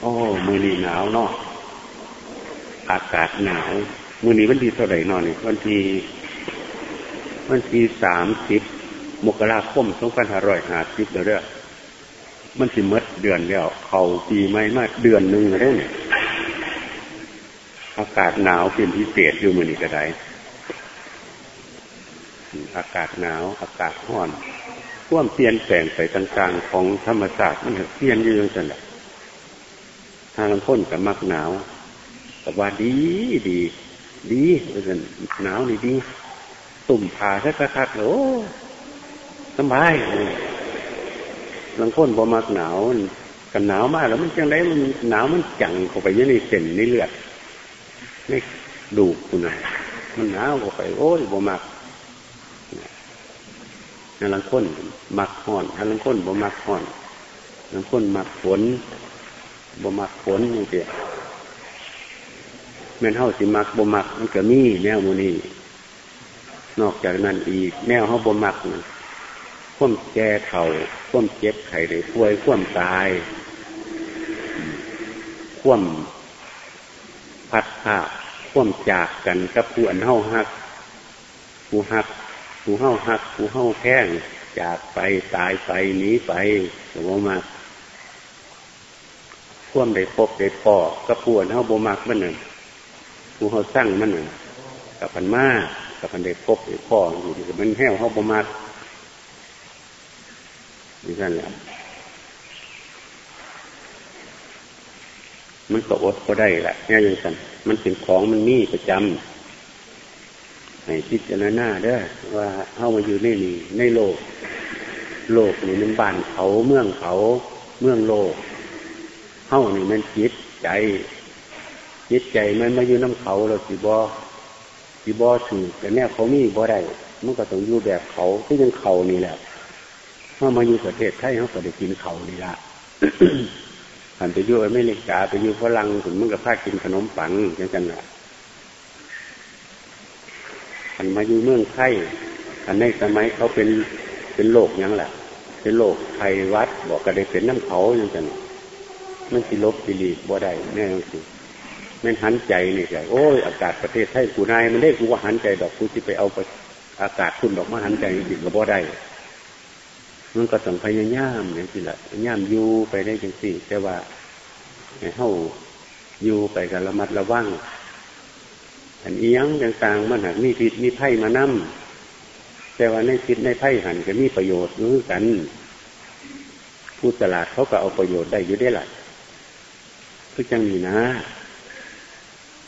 โอ้มือนีหนาวเนาะอากาศหนาว มือนี้วันที่เท่าไหร่นอนนี่วันที่วันที่สามสิบมกราคมสองพันห้าร้อยห้าสิบเดี๋ยวเด้อมันสิมดเดือนแล้ว เขาปีไม่มาเดือนหนึ่งแล้วเนี่ยอากาศหนาวเป็นพิเศษอยู่มือนี้ก็ได้อากาศหนาว อากาศร้อนท่วมเปลี่ยนแปลงไปต่างๆ ของธรรมชาติมันเปลี่ยนอยู่อย่างนั้นแหละ ทางพ้นกับมักหนาวแต่ว่าดีดี ดีเพราะฉะนั้นหนาวนี่ดีตุ่มผ่าสักคักโอ้สบายลังพ้นพอมักหนาวกันหนาวมากแล้วมันจังไรมันหนาวมันจังเข้าไปยังในเส้นในเลือดในดูคุณนะมันหนาวเข้าไปโอ้ยบ่มักนั่นลังค้นมักห่อนนั่นลังค้นบ่มักห่อนลังค้นมักฝน บ่มักฝนอย่เดียแม่นเฮาสิมักบ่มักมันก็มีแนวมูนี่นอกจากนั้นอีก แนวเฮาบ่มักนะข่วมแก่เถ่าข่วมเจ็บไข้ได้ป่วยข่วมตายข่วมพัดผ้าข่วมจากกันกับผู้อันเฮาฮักผู้ฮักผู้เฮาฮักผู้เฮาแข้งจากไปตายไปหนีไปสมมติ ข่วมได้พบได้พอกับผู้อันเฮาบ่มักมันหนึ่งผู้เฮาสร้างมันหนึ่งกับพันมากับพันได้พบได้พออยู่ที่มันแห้วเฮาบ่มักนี่นั่นแหละมันก็อดก็ได้แหละง่ายอย่างสันมันเป็นของมันมีประจำให้พิจารณาเด้อว่าเข้ามาอยู่ในนี่ในโลก โลกนี่มันบ้านเขาเมืองเขาเมืองโลก เข้านี่มันจิตใจจิตใจมันมาอยู่น้ำเขาเราสิบอสิบอถือแต่แน่เขามีบ่ได้มันก็ต้องอยู่แบบเขาที่ยังเขานี่แหละถ้ามาอยู่ประเทศไทยเขาก็ได้กินเขานี่ละผ่านไปอยู่อเมริกาไปอยู่ฝรั่งถึงมันก็พากินขนมปังอย่างกันแหละผ่านมาอยู่เมืองไทยอันในสมัยเขาเป็นเป็นโลกยังแหละเป็นโลกไทยวัดบอกก็ได้เป็นน้ำเขาอย่างกัน มันสิลบสิลีบ่ได้แน่นอนสิมันหันใจนี่ใจโอ้ยอากาศประเทศไทยกูนายมันได้กูว่าหันใจดอกกูที่ไปเอาอากาศคุณดอกมาหันใจจริงก็บ่ได้มันก็ต้องพยายามอย่างที่ละพยายามอยู่ไปได้จังสี่แต่ว่าให้เข้าอยู่ไปกันระมัดระวังอันเอียงต่างๆมันหันมีผิดมีไพ่มานั่มแต่ว่าในผิดในไพ่หันก็มีประโยชน์รู้กันผู้ตลาดเขาก็เอาประโยชน์ได้อยู่ได้หละ คือจังนี่นะ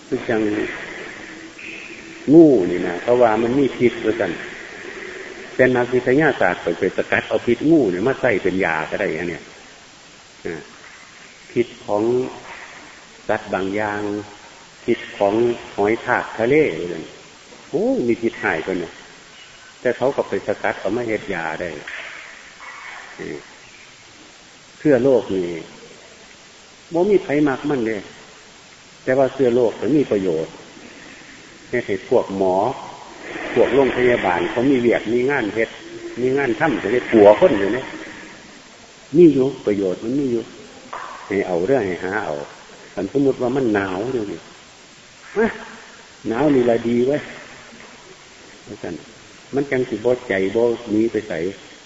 คือจังงูนี่นะเพราะว่ามันมีพิษด้วยกันแต่นักวิทยาศาสตร์ไปสกัดเอาพิษงูเนี่ยมาใส่เป็นยาก็ได้อันเนี้ยพิษของสัตว์บางอย่างพิษของหอยทากทะเลอะไรโอ้มีพิษหายกันเนี่ยแต่เขาก็ไปสกัดเอามาเฮ็ดยาได้เสื้อโลกนี่ โมมีไผมากมันเลยแต่ว่าเสื้อโลกมันมีประโยชน์ให้พวกหมอ พวกโรงพยาบาลเขามีเวียกมีงานเฮ็ด มีงานทำจะได้ปัวคนอยู่เนี่ยมีอยู่ประโยชน์มันมีอยู่ให้เอาเรื่องให้หาเอาสันสมมติว่ามันหนาวดี๋ยวนี้หนาวนี่ละดีไว้ท่านมันจังสิบอใจบอนี้ไปใส่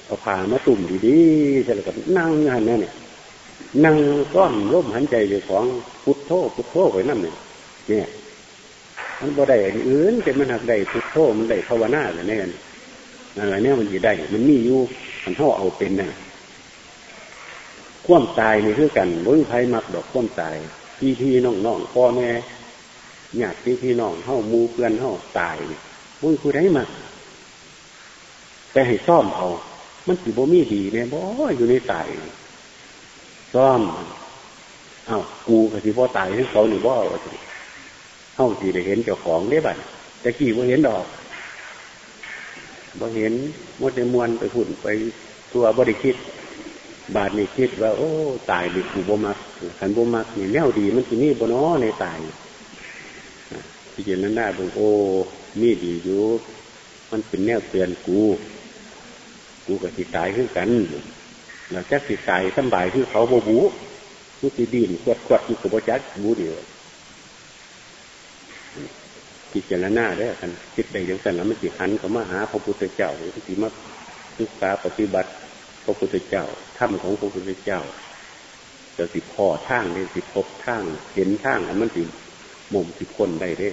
เอาผ้ามาตุ่มดีๆเสร็จแล้วก็นั่งงานนั่นเนี่ย นั่งก้อนร่มหันใจอยู่ของพุทโธพุทโธไปนั่นเนี่ยเนี่ยมันบ่ได้อื่นแต่มันหักได้พุทโธมันได้ภาวนาแต่เนี่ยนั่นแหละเนี่ยมันยู่ได้ มันมีอยู่มันเท่าเอาเป็นน่ะคว่ำตายนี่คือกันบ่มีใครมักดอกคว่ำตายพี่พี่น้องน้องพ่อแม่ญาติพี่พี่น้องเท่ามูเพื่อนเท่าตายบ่มีผู้ใดมักแต่ให้ซ่อมเอา มันสิบ่มีดีเนี่ยบ่อยู่ในตาย ซ่อมเอ้ากูกับสิบ่ตายที่เขาหนึ่งบ่เท่าที่ได้เห็นเจ้าของได้บัดแต่กี่ว่าเห็นดอกบ่เห็นมดในมวลไปฝุ่นไปตัวบริคิด บาดนี่คิดว่า โอ้ตายดิกูบ่มักขันบ่มักนี่แนวดีมันสิมีบ่น้อในตายที่เห็นนั้นได้บอโอ้มีดีอยู่มันเป็นแนวเตือนกู กูกับสิตายขึ้นกัน แล้วจะสิตายสบายคือเขาโบบูมุสิดีนขวดขวดอยู่กับพระจักบูเดียวพิจารณาได้กันคิดได้ยังสันแล้วมันสิหันเขามาหาพระพุทธเจ้าที่สิมาศึกษาปฏิบัติพระพุทธเจ้าถ้ำของพระพุทธเจ้าจะสิพ่อทางได้สิพบทางเห็นทางอันมันสิมุมสิคนได้ได้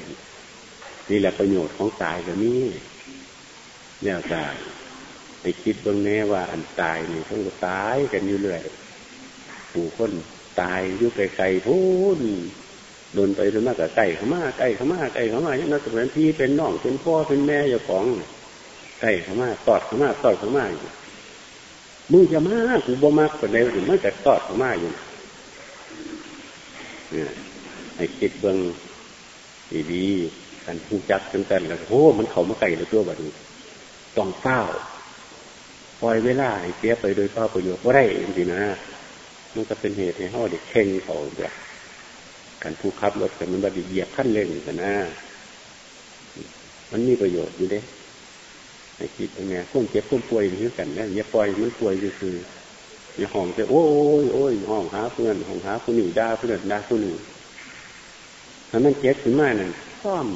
นี่แหละประโยชน์ของตายแบบนี้เนี่ยตาย ไปคิดเบื้องแน่ว่าอันตายนี่ต้องตายกันอยู่เรื่อยผู้คนตายอยู่ไกลๆพูนโดนไปโดนมากกับไก่เขามาไก่เขามาไก่เขามาอย่างนั้นสมัยที่เป็นน้องเป็นพ่อเป็นแม่เจ้าของไก่เขามาตอดเขามาตอดเขามาอยู่มึงจะมากูบ่มากคนใดหรือไม่แต่ตอดเขามาอยู่เนี่ยให้คิดเบื้องดีๆกันผู้จักกันกันแล้วโอ้มันเขามาไก่เลยตัวแบบนี้ต้องเฝ้า ปล่อยเวลาให้เสียไปโดยเป้าประโยชน์ว่าได้จริงนะมันก็เป็นเหตุให้เขาเด็กเข่งเขาแบบการผู้ขับรถกันมันแบบเหยียบขั้นเร่งกันนะมันมีประโยชน์อยู่เด้ให้คิดตรงนี้พ้มเจ็บพ้มป่วยอย่างนี้กันนะอย่าปล่อยมันป่วยคืออย่าห้องจะโอ้ยโอ้ยห้องหาเพื่อนห้องหาคนหนึ่งด่าเพื่อนด่าคนหนึ่งถ้ามันเจ็บขึ้นมานั่นซ่อม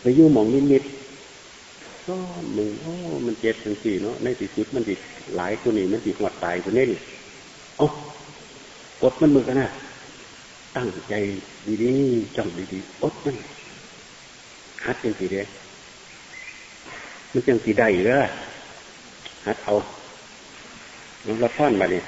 ไปยุ่งมองนิดนิด ซ่อมมึงโอ้มันเจ็บทั้งสี่เนาะในที่สุดมันติดหลายคนนี้มันติดหัวตายคนนี้นี่โอ้กดมันมือกันนะตั้งใจดีๆจ้องดีๆอดมันฮัดเป็นสีเด้มันจังสีได้เลยฮัดเอาน้องละท่อนมาเนี่ย